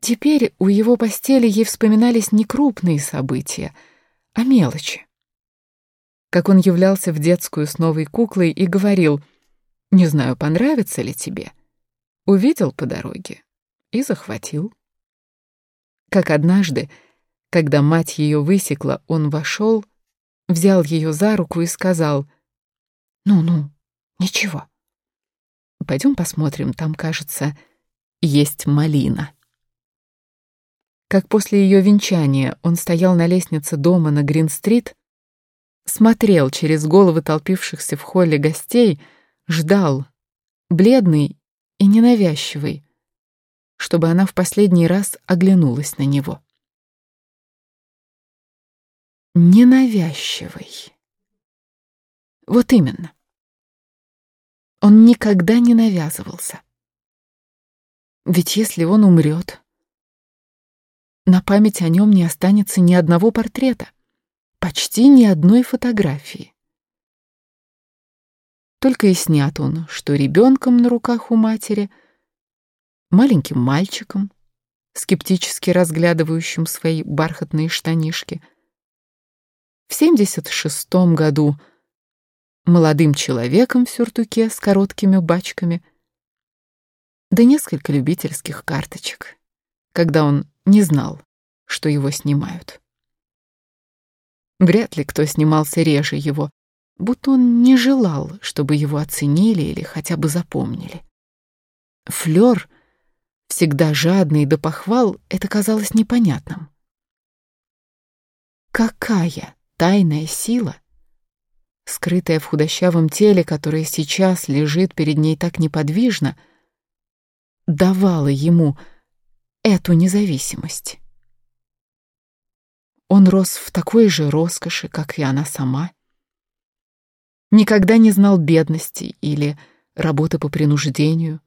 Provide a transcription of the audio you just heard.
Теперь у его постели ей вспоминались не крупные события, а мелочи. Как он являлся в детскую с новой куклой и говорил, «Не знаю, понравится ли тебе». Увидел по дороге и захватил. Как однажды, когда мать ее высекла, он вошел, взял ее за руку и сказал, «Ну-ну, ничего. Пойдем посмотрим, там, кажется, есть малина». Как после ее венчания он стоял на лестнице дома на Грин-стрит, смотрел через головы толпившихся в холле гостей, ждал, бледный и ненавязчивый, чтобы она в последний раз оглянулась на него. Ненавязчивый. Вот именно. Он никогда не навязывался. Ведь если он умрет, на память о нем не останется ни одного портрета, почти ни одной фотографии. Только и снят он, что ребенком на руках у матери, маленьким мальчиком, скептически разглядывающим свои бархатные штанишки. В 76 году молодым человеком в сюртуке с короткими бачками, да несколько любительских карточек, когда он не знал, что его снимают. Вряд ли кто снимался реже его, будто он не желал, чтобы его оценили или хотя бы запомнили. Флёр, всегда жадный до похвал, это казалось непонятным. Какая тайная сила, скрытая в худощавом теле, которое сейчас лежит перед ней так неподвижно, давала ему эту независимость. Он рос в такой же роскоши, как и она сама. Никогда не знал бедности или работы по принуждению.